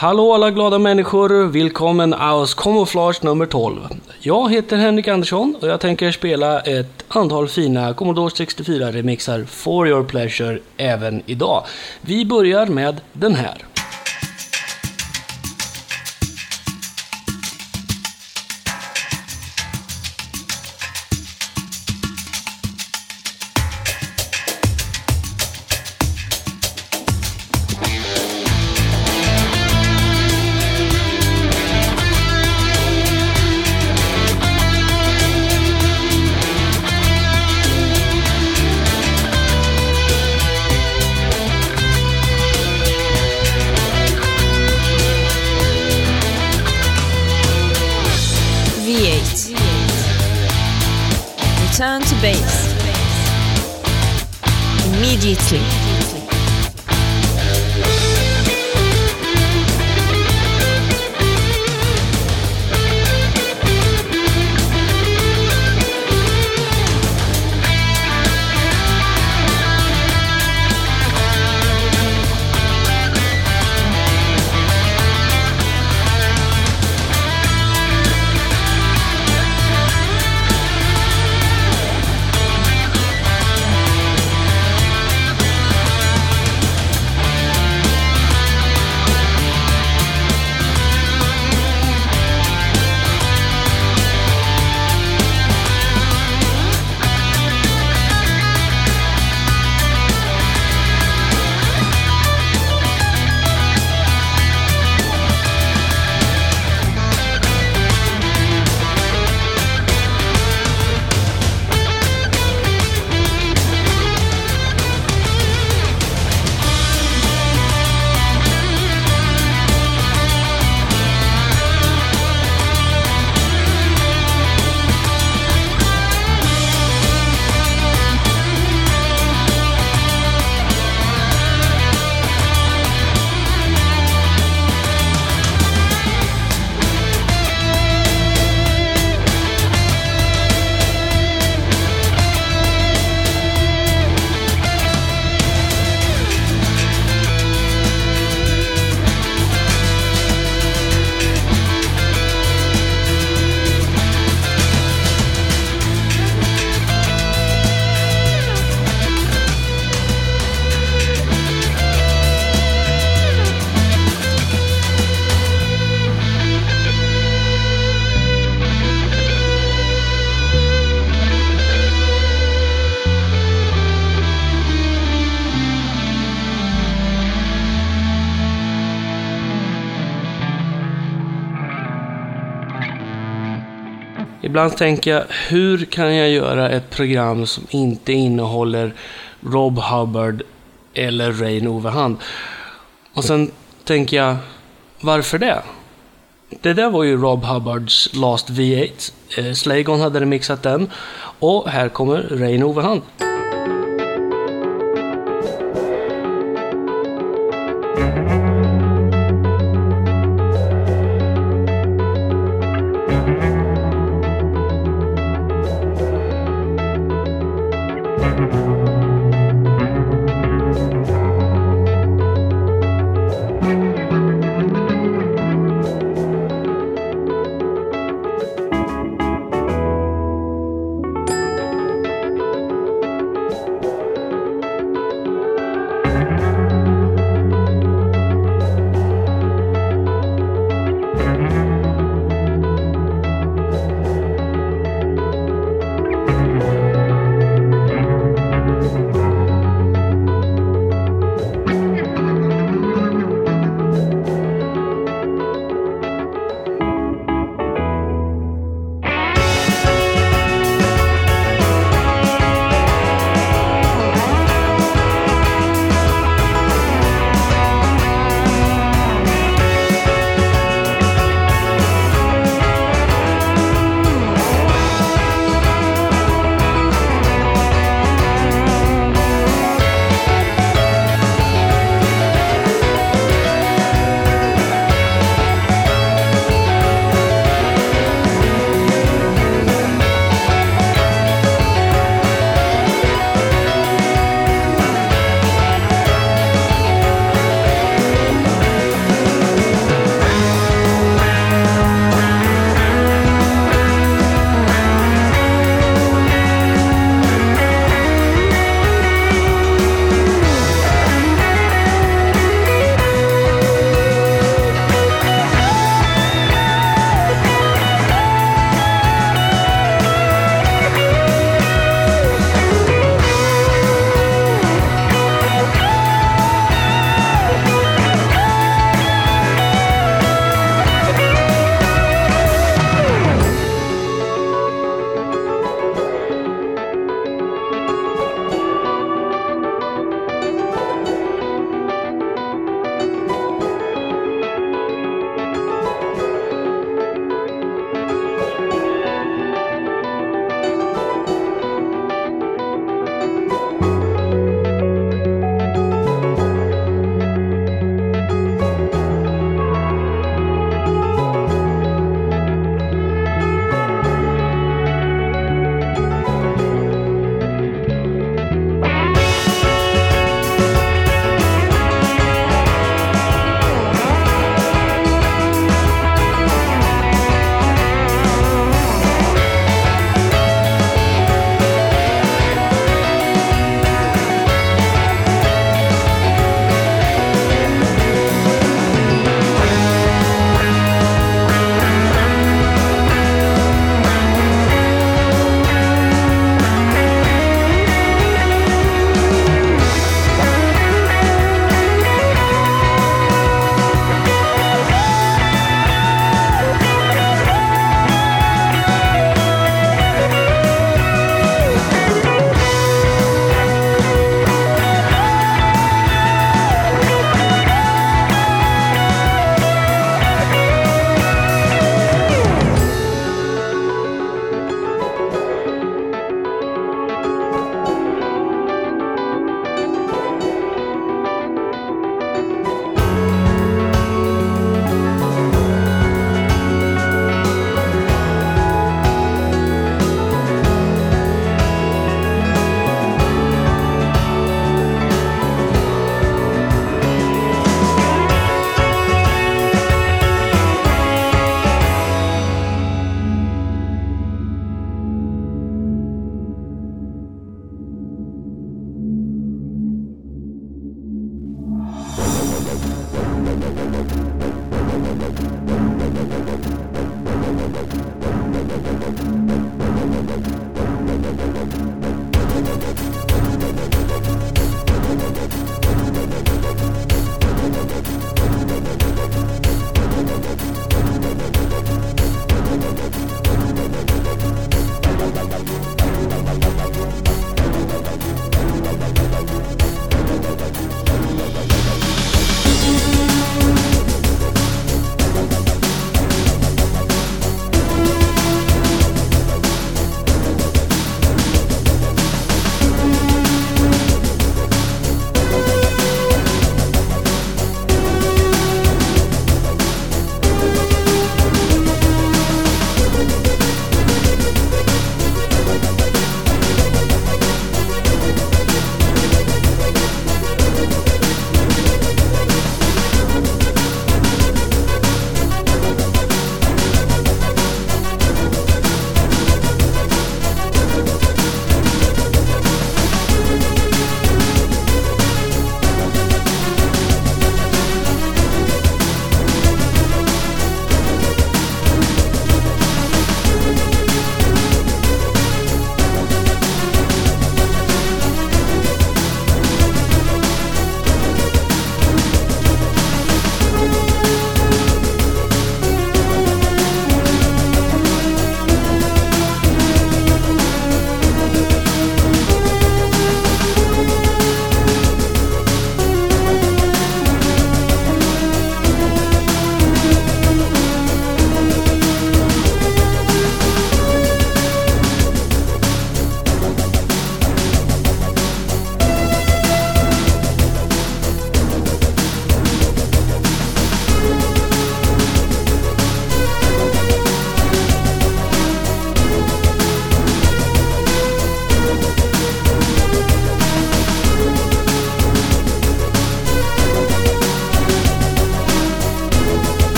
Hallå alla glada människor, välkommen aus Camouflage nummer 12. Jag heter Henrik Andersson och jag tänker spela ett antal fina Commodore 64 remixar for your pleasure även idag. Vi börjar med den här. свидетелей. Ibland tänker jag, hur kan jag göra ett program som inte innehåller Rob Hubbard eller Ray Overhand? Och sen tänker jag, varför det? Det där var ju Rob Hubbards Last V8. Eh, Slagon hade remixat den. Och här kommer Ray Overhand.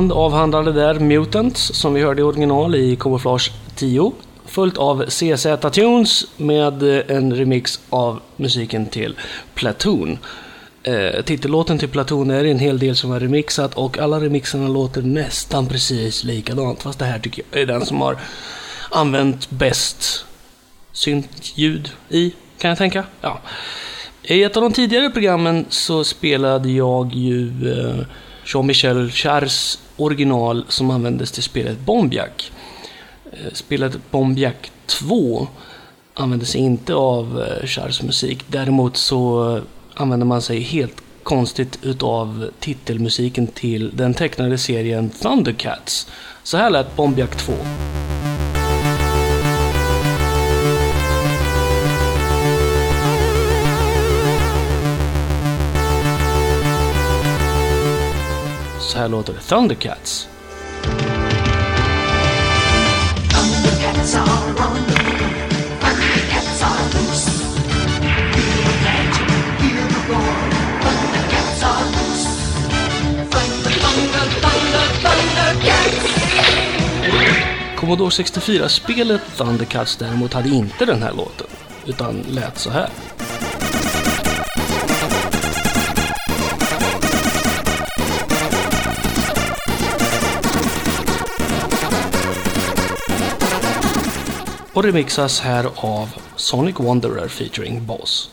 Band avhandlade där Mutants, som vi hörde i original i Camouflage 10. Följt av CZ Tunes med en remix av musiken till Platoon. Eh, titellåten till Platoon är en hel del som har remixat och alla remixarna låter nästan precis likadant. Fast det här tycker jag är den som har använt bäst syntljud i, kan jag tänka. Ja. I ett av de tidigare programmen så spelade jag ju eh, Jean-Michel Chars original som användes till spelet Bombjack. Eh, spelet Bombjack 2 använde sig inte av eh, Charles musik. Däremot så använde använder man sig helt konstigt utav titelmusiken till den tecknade serien Thundercats. Så här lät Bombjack 2. Här låter thunder, Thundercats! Commodore 64-spelet Thundercats däremot hade inte den här låten, utan lät så här. Och remixas här av Sonic Wanderer featuring Boss.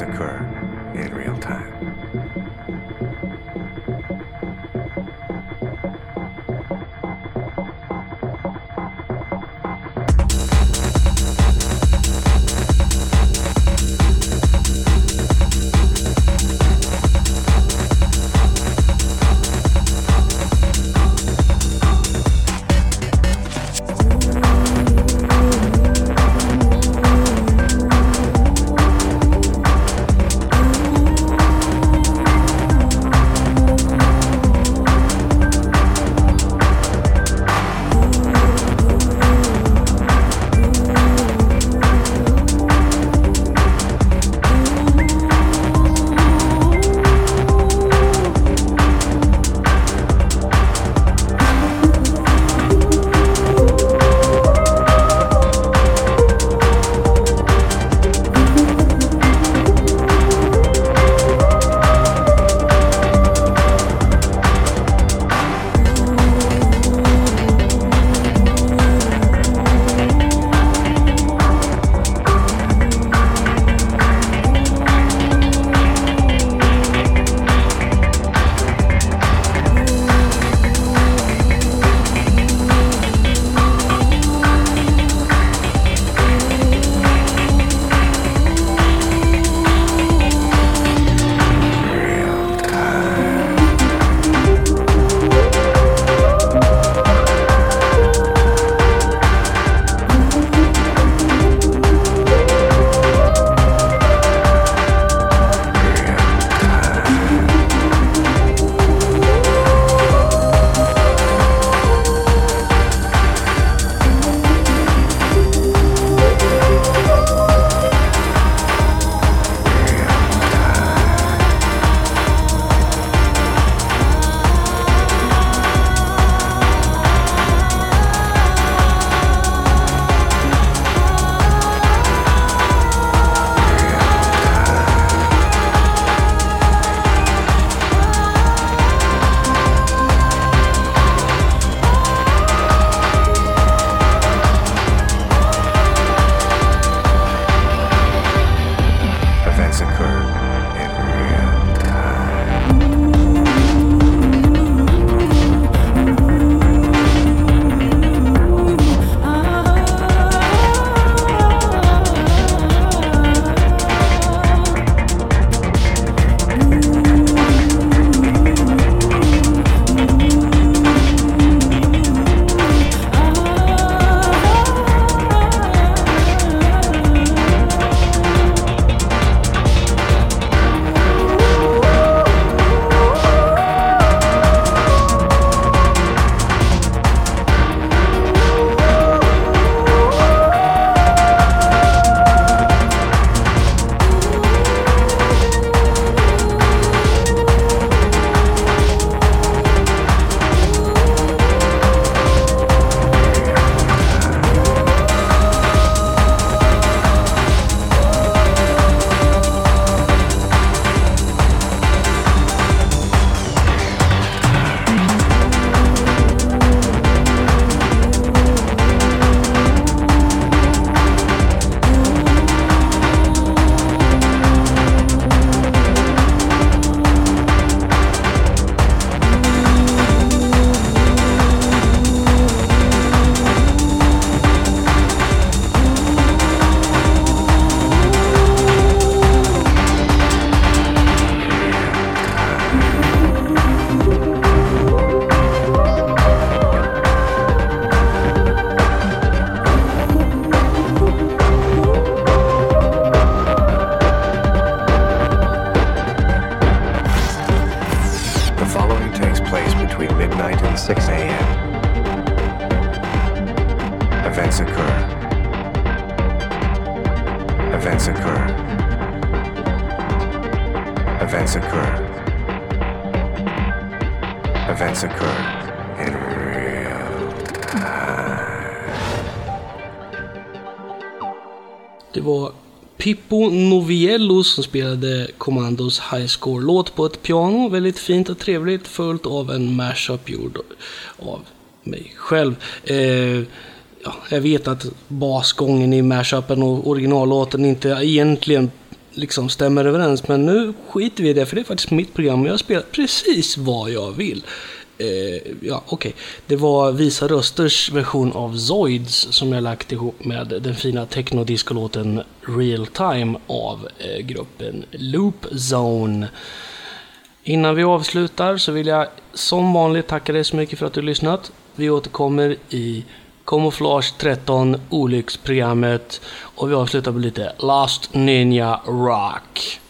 Occur Blues som spelade Commandos High Score-låt på ett piano. Väldigt fint och trevligt, följt av en mashup gjord av mig själv. Eh, ja, jag vet att basgången i mashupen och originallåten inte egentligen liksom stämmer överens. Men nu skiter vi i det, för det är faktiskt mitt program och jag spelar precis vad jag vill. Eh, ja, okej. Okay. Det var Visa Rösters version av Zoids som jag lagt ihop med den fina technodiscolåten Real Time av eh, gruppen Loop Zone. Innan vi avslutar så vill jag som vanligt tacka dig så mycket för att du lyssnat. Vi återkommer i Camouflage 13, olycksprogrammet och vi avslutar med lite Last Ninja Rock.